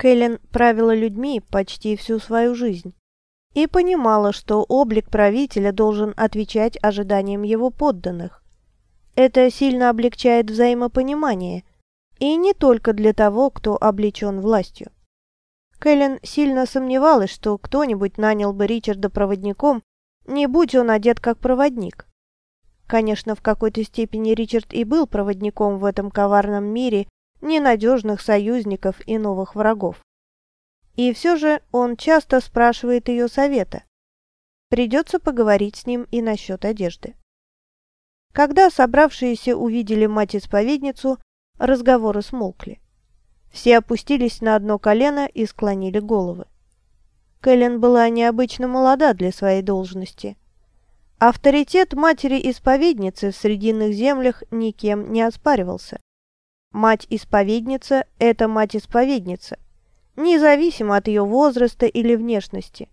Кэлен правила людьми почти всю свою жизнь и понимала, что облик правителя должен отвечать ожиданиям его подданных. Это сильно облегчает взаимопонимание, и не только для того, кто облечен властью. Кэлен сильно сомневалась, что кто-нибудь нанял бы Ричарда проводником, не будь он одет как проводник. Конечно, в какой-то степени Ричард и был проводником в этом коварном мире ненадежных союзников и новых врагов. И все же он часто спрашивает ее совета. Придется поговорить с ним и насчет одежды. Когда собравшиеся увидели мать-исповедницу, разговоры смолкли. Все опустились на одно колено и склонили головы. Кэлен была необычно молода для своей должности. Авторитет матери-исповедницы в Срединных землях никем не оспаривался. Мать-исповедница – это мать-исповедница, независимо от ее возраста или внешности.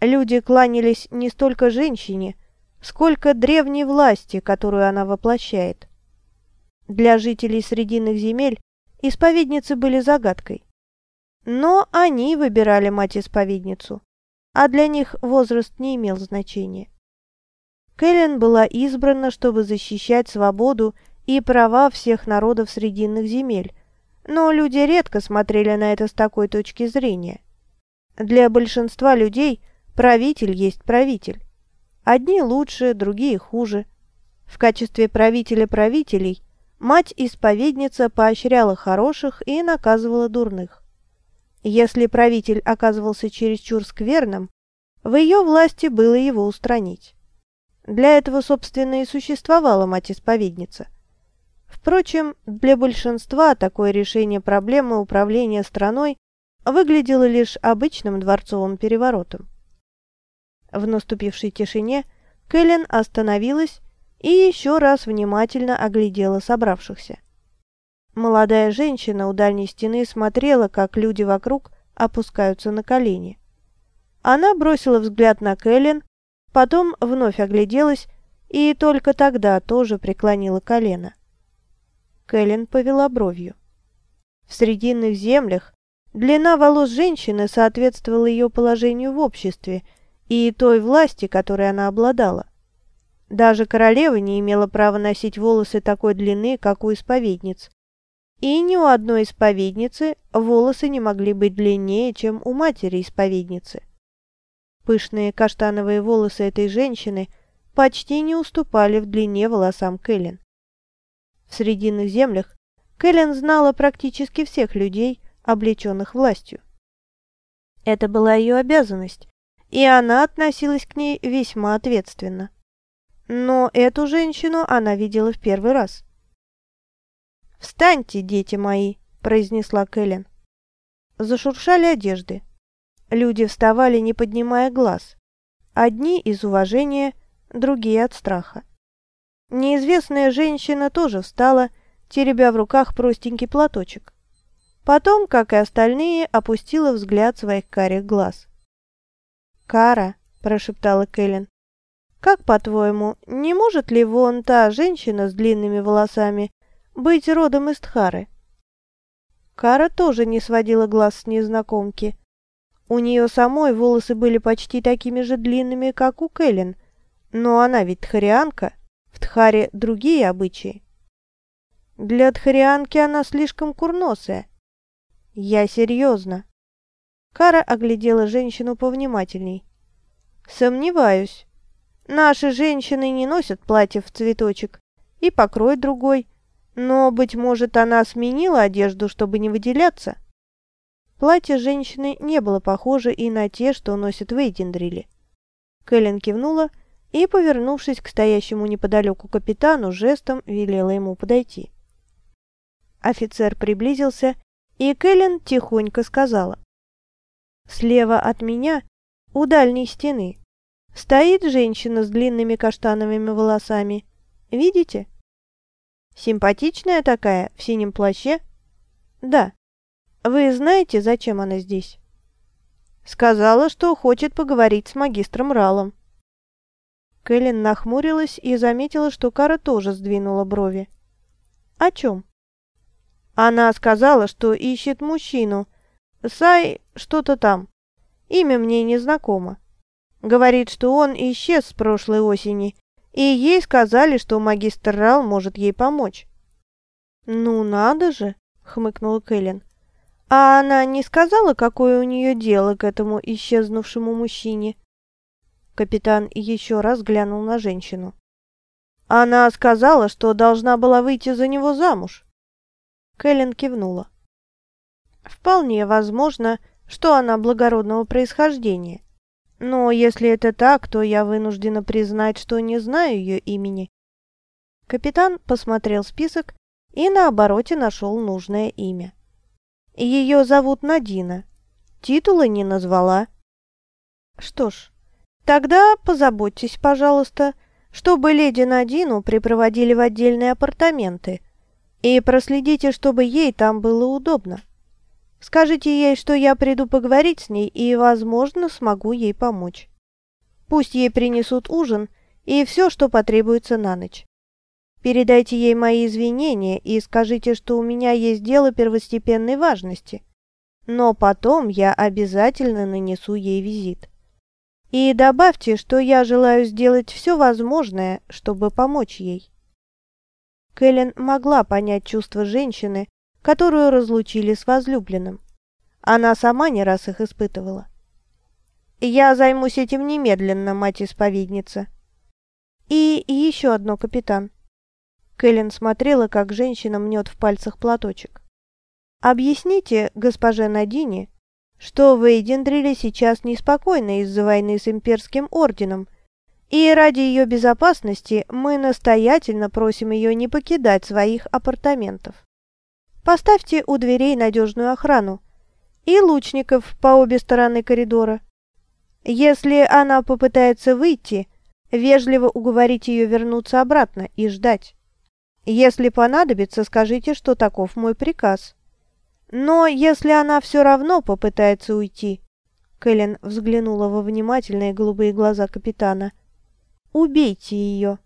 Люди кланялись не столько женщине, сколько древней власти, которую она воплощает. Для жителей Срединных земель исповедницы были загадкой. Но они выбирали мать-исповедницу, а для них возраст не имел значения. Кэлен была избрана, чтобы защищать свободу и права всех народов Срединных земель, но люди редко смотрели на это с такой точки зрения. Для большинства людей правитель есть правитель. Одни лучше, другие хуже. В качестве правителя правителей мать-исповедница поощряла хороших и наказывала дурных. Если правитель оказывался чересчур скверным, в ее власти было его устранить. Для этого, собственно, и существовала мать-исповедница. Впрочем, для большинства такое решение проблемы управления страной выглядело лишь обычным дворцовым переворотом. В наступившей тишине Кэлен остановилась и еще раз внимательно оглядела собравшихся. Молодая женщина у дальней стены смотрела, как люди вокруг опускаются на колени. Она бросила взгляд на Кэлен, Потом вновь огляделась и только тогда тоже преклонила колено. Кэлен повела бровью. В срединных землях длина волос женщины соответствовала ее положению в обществе и той власти, которой она обладала. Даже королева не имела права носить волосы такой длины, как у исповедниц. И ни у одной исповедницы волосы не могли быть длиннее, чем у матери исповедницы. Пышные каштановые волосы этой женщины почти не уступали в длине волосам Кэлен. В Срединных землях Кэлен знала практически всех людей, облеченных властью. Это была ее обязанность, и она относилась к ней весьма ответственно. Но эту женщину она видела в первый раз. «Встаньте, дети мои!» – произнесла Кэлен. Зашуршали одежды. Люди вставали, не поднимая глаз. Одни из уважения, другие от страха. Неизвестная женщина тоже встала, теребя в руках простенький платочек. Потом, как и остальные, опустила взгляд своих карих глаз. «Кара», – прошептала Кэлен, – «как, по-твоему, не может ли вон та женщина с длинными волосами быть родом из Тхары?» Кара тоже не сводила глаз с незнакомки. У нее самой волосы были почти такими же длинными, как у Кэлен, но она ведь тхарианка, в Тхаре другие обычаи. Для тхарианки она слишком курносая. Я серьезно. Кара оглядела женщину повнимательней. Сомневаюсь. Наши женщины не носят платьев в цветочек и покрой другой, но, быть может, она сменила одежду, чтобы не выделяться. Платье женщины не было похоже и на те, что носят в Эйдендриле. Кэлен кивнула и, повернувшись к стоящему неподалеку капитану, жестом велела ему подойти. Офицер приблизился, и Кэлен тихонько сказала. «Слева от меня, у дальней стены, стоит женщина с длинными каштановыми волосами. Видите?» «Симпатичная такая, в синем плаще?» «Да». Вы знаете, зачем она здесь?» «Сказала, что хочет поговорить с магистром Ралом». Кэлен нахмурилась и заметила, что Кара тоже сдвинула брови. «О чем?» «Она сказала, что ищет мужчину, Сай что-то там. Имя мне не знакомо. Говорит, что он исчез с прошлой осени, и ей сказали, что магистр Рал может ей помочь. «Ну надо же!» — хмыкнула Кэлен. «А она не сказала, какое у нее дело к этому исчезнувшему мужчине?» Капитан еще раз глянул на женщину. «Она сказала, что должна была выйти за него замуж». Кэлен кивнула. «Вполне возможно, что она благородного происхождения. Но если это так, то я вынуждена признать, что не знаю ее имени». Капитан посмотрел список и на обороте нашел нужное имя. Ее зовут Надина. Титула не назвала. Что ж, тогда позаботьтесь, пожалуйста, чтобы леди Надину припроводили в отдельные апартаменты и проследите, чтобы ей там было удобно. Скажите ей, что я приду поговорить с ней и, возможно, смогу ей помочь. Пусть ей принесут ужин и все, что потребуется на ночь. Передайте ей мои извинения и скажите, что у меня есть дело первостепенной важности. Но потом я обязательно нанесу ей визит. И добавьте, что я желаю сделать все возможное, чтобы помочь ей. Кэлен могла понять чувства женщины, которую разлучили с возлюбленным. Она сама не раз их испытывала. «Я займусь этим немедленно, мать-исповедница». «И еще одно, капитан. Кэлен смотрела, как женщина мнет в пальцах платочек. «Объясните, госпоже Надине, что в Эйдендриле сейчас неспокойно из-за войны с имперским орденом, и ради ее безопасности мы настоятельно просим ее не покидать своих апартаментов. Поставьте у дверей надежную охрану и лучников по обе стороны коридора. Если она попытается выйти, вежливо уговорить ее вернуться обратно и ждать. Если понадобится, скажите, что таков мой приказ. Но если она все равно попытается уйти...» Кэлен взглянула во внимательные голубые глаза капитана. «Убейте ее!»